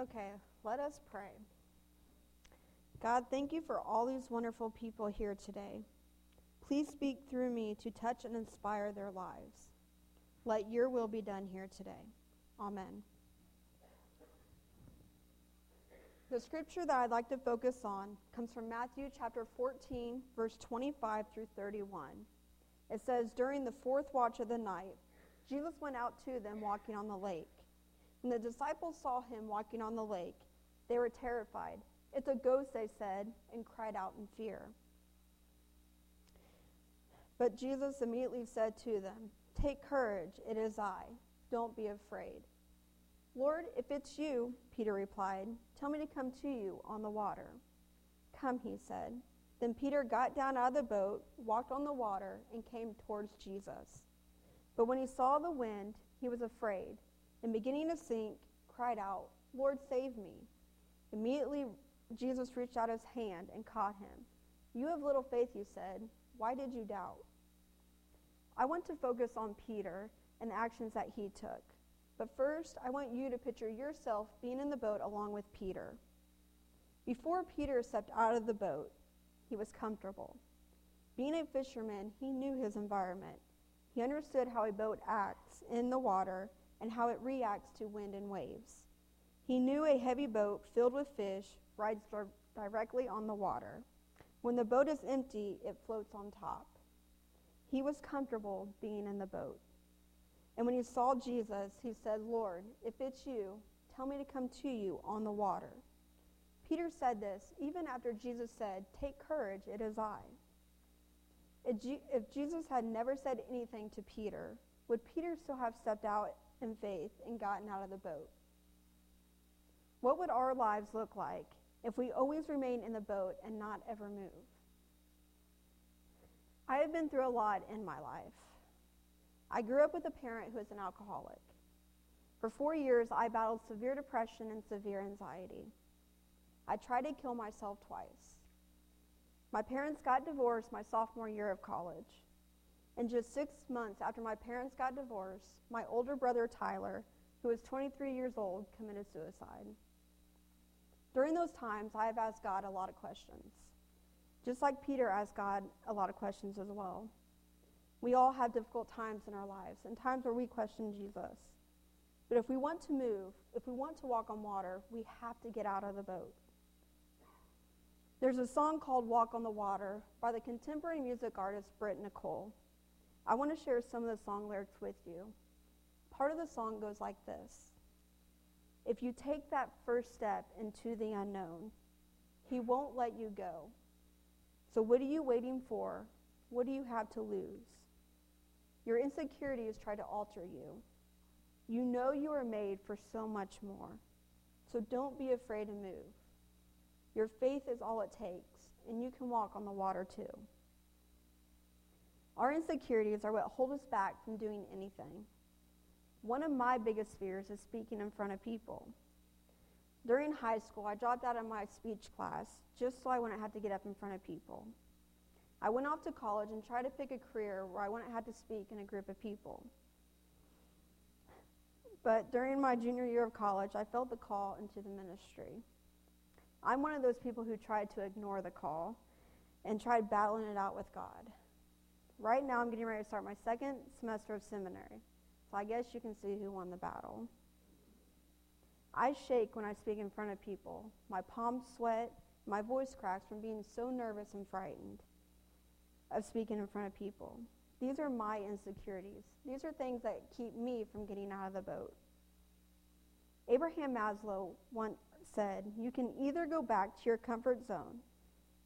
Okay, let us pray. God, thank you for all these wonderful people here today. Please speak through me to touch and inspire their lives. Let your will be done here today. Amen. The scripture that I'd like to focus on comes from Matthew chapter 14, verse 25 through 31. It says, During the fourth watch of the night, Jesus went out to them walking on the lake. When the disciples saw him walking on the lake, they were terrified. It's a ghost, they said, and cried out in fear. But Jesus immediately said to them, Take courage, it is I. Don't be afraid. Lord, if it's you, Peter replied, tell me to come to you on the water. Come, he said. Then Peter got down out of the boat, walked on the water, and came towards Jesus. But when he saw the wind, he was afraid, and beginning to sink, cried out, Lord, save me. Immediately, Jesus reached out his hand and caught him. You have little faith, you said. Why did you doubt? I want to focus on Peter and the actions that he took. But first, I want you to picture yourself being in the boat along with Peter. Before Peter stepped out of the boat, he was comfortable. Being a fisherman, he knew his environment. He understood how a boat acts in the water and how it reacts to wind and waves. He knew a heavy boat filled with fish rides directly on the water. When the boat is empty, it floats on top. He was comfortable being in the boat. And when he saw Jesus, he said, Lord, if it's you, tell me to come to you on the water. Peter said this even after Jesus said, Take courage, it is I. If Jesus had never said anything to Peter, would Peter still have stepped out in faith and gotten out of the boat? What would our lives look like if we always remain in the boat and not ever move? I have been through a lot in my life. I grew up with a parent who was an alcoholic. For four years, I battled severe depression and severe anxiety. I tried to kill myself twice. My parents got divorced my sophomore year of college. And just six months after my parents got divorced, my older brother Tyler, who was 23 years old, committed suicide. During those times, I have asked God a lot of questions. Just like Peter asked God a lot of questions as well. We all have difficult times in our lives and times where we question Jesus. But if we want to move, if we want to walk on water, we have to get out of the boat. There's a song called Walk on the Water by the contemporary music artist Britt Nicole. I want to share some of the song lyrics with you. Part of the song goes like this If you take that first step into the unknown, He won't let you go. So, what are you waiting for? What do you have to lose? Your insecurities try to alter you. You know you are made for so much more. So don't be afraid to move. Your faith is all it takes, and you can walk on the water too. Our insecurities are what hold us back from doing anything. One of my biggest fears is speaking in front of people. During high school, I dropped out of my speech class just so I wouldn't have to get up in front of people. I went off to college and tried to pick a career where I wouldn't have to speak in a group of people. But during my junior year of college, I felt the call into the ministry. I'm one of those people who tried to ignore the call and tried battling it out with God. Right now, I'm getting ready to start my second semester of seminary, so I guess you can see who won the battle. I shake when I speak in front of people. My palms sweat, my voice cracks from being so nervous and frightened of speaking in front of people. These are my insecurities. These are things that keep me from getting out of the boat. Abraham Maslow once said, You can either go back to your comfort zone,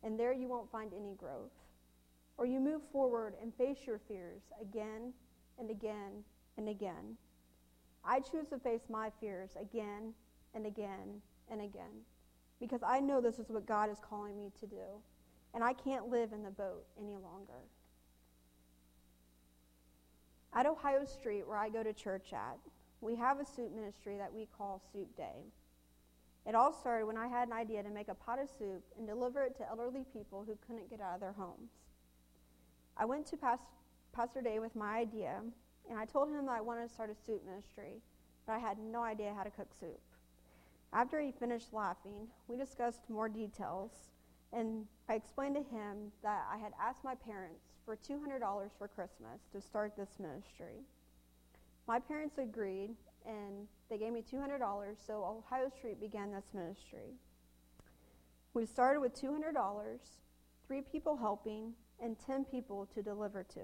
and there you won't find any growth, or you move forward and face your fears again and again and again. I choose to face my fears again and again and again because I know this is what God is calling me to do and I can't live in the boat any longer. At Ohio Street, where I go to church at, we have a soup ministry that we call Soup Day. It all started when I had an idea to make a pot of soup and deliver it to elderly people who couldn't get out of their homes. I went to Past- Pastor Day with my idea, and I told him that I wanted to start a soup ministry, but I had no idea how to cook soup. After he finished laughing, we discussed more details, and I explained to him that I had asked my parents for $200 for Christmas to start this ministry. My parents agreed, and they gave me $200, so Ohio Street began this ministry. We started with $200, three people helping, and 10 people to deliver to.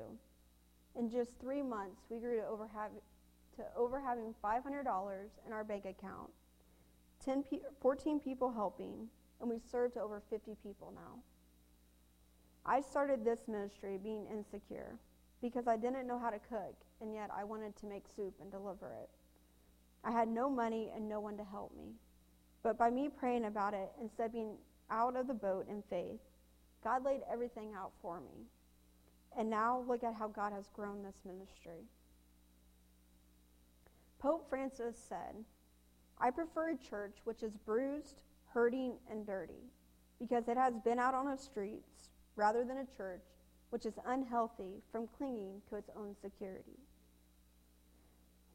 In just three months, we grew to over, have, to over having $500 in our bank account 10 pe- 14 people helping, and we serve to over 50 people now. I started this ministry being insecure because I didn't know how to cook, and yet I wanted to make soup and deliver it. I had no money and no one to help me. But by me praying about it and stepping out of the boat in faith, God laid everything out for me. And now look at how God has grown this ministry. Pope Francis said, I prefer a church which is bruised, hurting, and dirty, because it has been out on the streets, rather than a church which is unhealthy from clinging to its own security.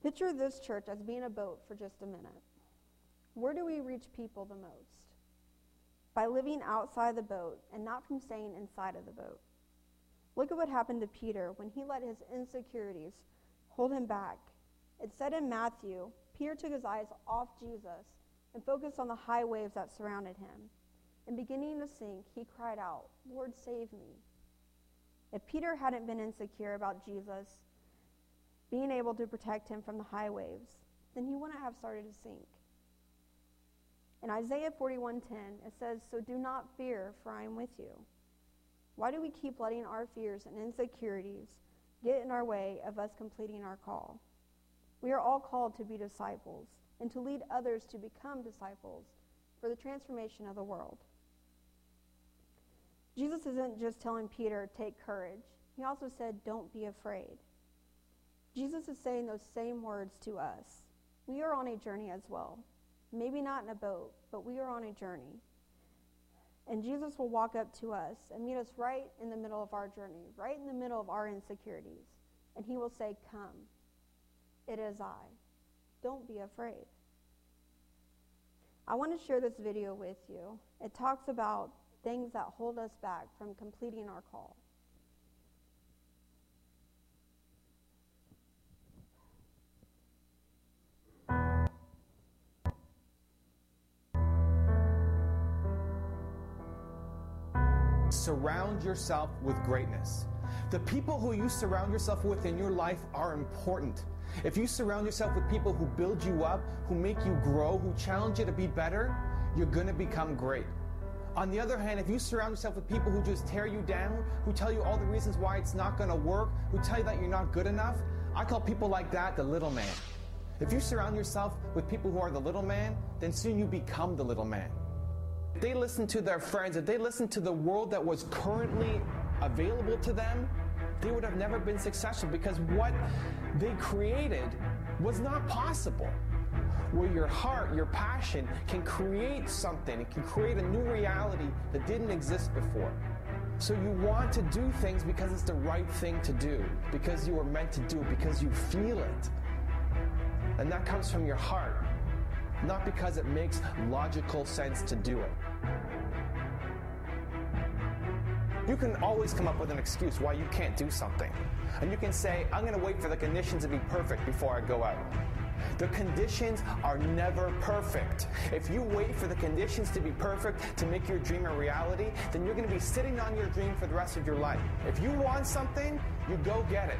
Picture this church as being a boat for just a minute. Where do we reach people the most? By living outside the boat and not from staying inside of the boat. Look at what happened to Peter when he let his insecurities hold him back. It said in Matthew Peter took his eyes off Jesus and focused on the high waves that surrounded him. And beginning to sink, he cried out, Lord, save me. If Peter hadn't been insecure about Jesus being able to protect him from the high waves, then he wouldn't have started to sink. In Isaiah 41:10, it says, "So do not fear, for I am with you." Why do we keep letting our fears and insecurities get in our way of us completing our call? We are all called to be disciples and to lead others to become disciples for the transformation of the world. Jesus isn't just telling Peter, take courage. He also said, don't be afraid. Jesus is saying those same words to us. We are on a journey as well. Maybe not in a boat, but we are on a journey. And Jesus will walk up to us and meet us right in the middle of our journey, right in the middle of our insecurities. And he will say, Come. It is I. Don't be afraid. I want to share this video with you. It talks about things that hold us back from completing our call. Surround yourself with greatness. The people who you surround yourself with in your life are important. If you surround yourself with people who build you up, who make you grow, who challenge you to be better, you're going to become great. On the other hand, if you surround yourself with people who just tear you down, who tell you all the reasons why it's not going to work, who tell you that you're not good enough, I call people like that the little man. If you surround yourself with people who are the little man, then soon you become the little man. They listened to their friends, if they listened to the world that was currently available to them, they would have never been successful because what they created was not possible. Where your heart, your passion can create something, it can create a new reality that didn't exist before. So you want to do things because it's the right thing to do, because you were meant to do it, because you feel it. And that comes from your heart, not because it makes logical sense to do it. You can always come up with an excuse why you can't do something. And you can say, I'm going to wait for the conditions to be perfect before I go out. The conditions are never perfect. If you wait for the conditions to be perfect to make your dream a reality, then you're going to be sitting on your dream for the rest of your life. If you want something, you go get it.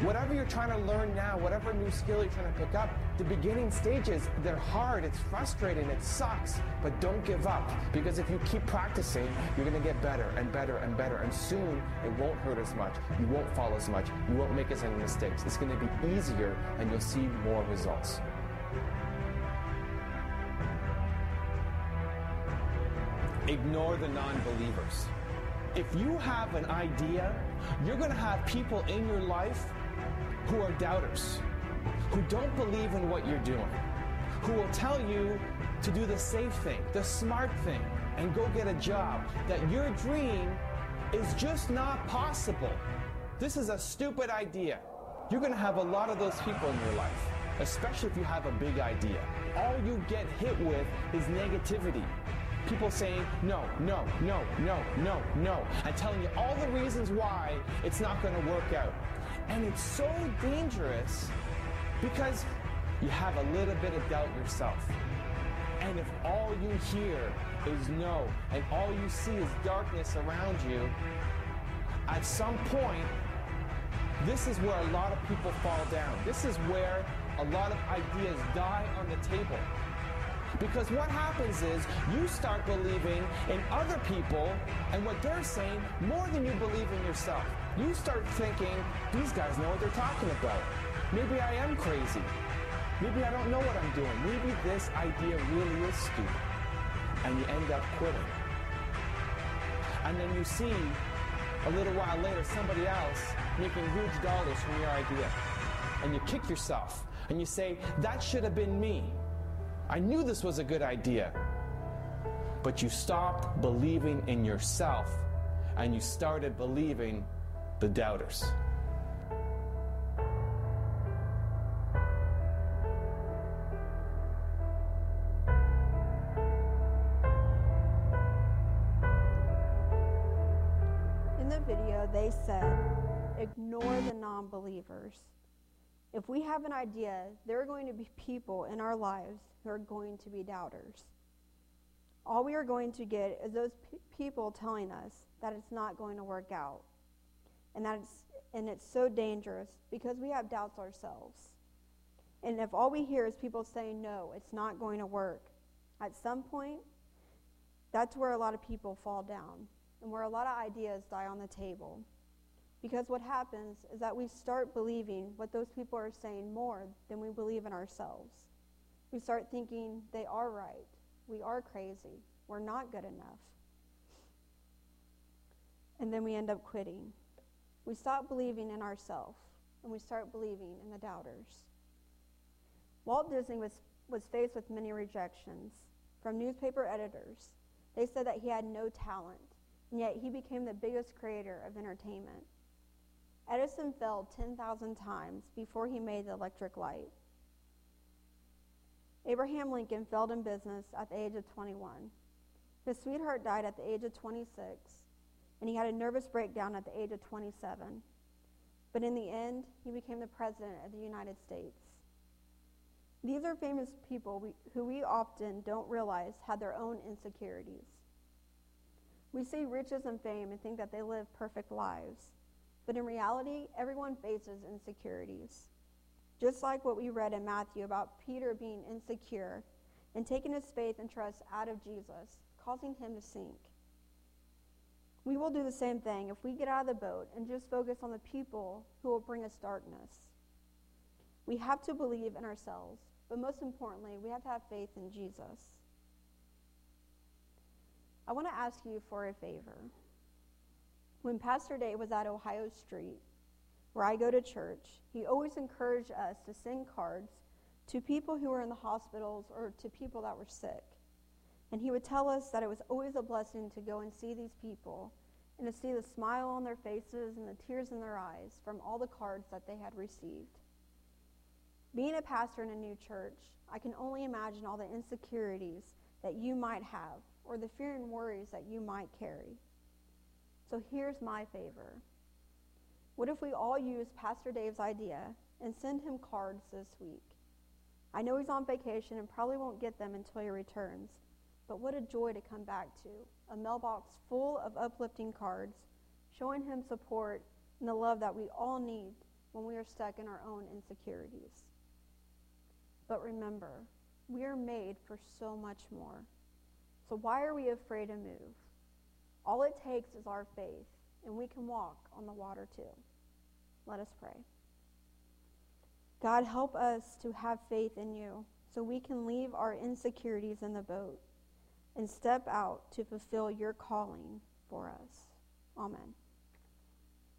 Whatever you're trying to learn now, whatever new skill you're trying to pick up, the beginning stages, they're hard, it's frustrating, it sucks, but don't give up. Because if you keep practicing, you're going to get better and better and better. And soon, it won't hurt as much. You won't fall as much. You won't make as many mistakes. It's going to be easier and you'll see more results. Ignore the non believers. If you have an idea, you're going to have people in your life who are doubters, who don't believe in what you're doing, who will tell you to do the safe thing, the smart thing, and go get a job, that your dream is just not possible. This is a stupid idea. You're going to have a lot of those people in your life. especially if you have a big idea. All you get hit with is negativity. People saying no, no, no, no, no, no, and telling you all the reasons why it's not going to work out. And it's so dangerous because you have a little bit of doubt yourself. And if all you hear is no, and all you see is darkness around you, at some point, this is where a lot of people fall down. This is where a lot of ideas die on the table. Because what happens is you start believing in other people and what they're saying more than you believe in yourself. You start thinking, these guys know what they're talking about. Maybe I am crazy. Maybe I don't know what I'm doing. Maybe this idea really is stupid. And you end up quitting. And then you see a little while later somebody else making huge dollars from your idea. And you kick yourself and you say, that should have been me. I knew this was a good idea. But you stopped believing in yourself and you started believing the doubters. In the video, they said, ignore the non believers. If we have an idea, there are going to be people in our lives who are going to be doubters. All we are going to get is those people telling us that it's not going to work out. And that it's and it's so dangerous because we have doubts ourselves. And if all we hear is people saying no, it's not going to work, at some point that's where a lot of people fall down and where a lot of ideas die on the table. Because what happens is that we start believing what those people are saying more than we believe in ourselves. We start thinking they are right. We are crazy. We're not good enough. And then we end up quitting. We stop believing in ourselves and we start believing in the doubters. Walt Disney was, was faced with many rejections from newspaper editors. They said that he had no talent, and yet he became the biggest creator of entertainment. Edison failed 10,000 times before he made the electric light. Abraham Lincoln failed in business at the age of 21. His sweetheart died at the age of 26, and he had a nervous breakdown at the age of 27. But in the end, he became the President of the United States. These are famous people we, who we often don't realize had their own insecurities. We see riches and fame and think that they live perfect lives. But in reality, everyone faces insecurities. Just like what we read in Matthew about Peter being insecure and taking his faith and trust out of Jesus, causing him to sink. We will do the same thing if we get out of the boat and just focus on the people who will bring us darkness. We have to believe in ourselves, but most importantly, we have to have faith in Jesus. I want to ask you for a favor. When Pastor Day was at Ohio Street, where I go to church, he always encouraged us to send cards to people who were in the hospitals or to people that were sick. And he would tell us that it was always a blessing to go and see these people and to see the smile on their faces and the tears in their eyes from all the cards that they had received. Being a pastor in a new church, I can only imagine all the insecurities that you might have or the fear and worries that you might carry. So here's my favor. What if we all use Pastor Dave's idea and send him cards this week? I know he's on vacation and probably won't get them until he returns, but what a joy to come back to. A mailbox full of uplifting cards, showing him support and the love that we all need when we are stuck in our own insecurities. But remember, we are made for so much more. So why are we afraid to move? All it takes is our faith, and we can walk on the water too. Let us pray. God, help us to have faith in you so we can leave our insecurities in the boat and step out to fulfill your calling for us. Amen.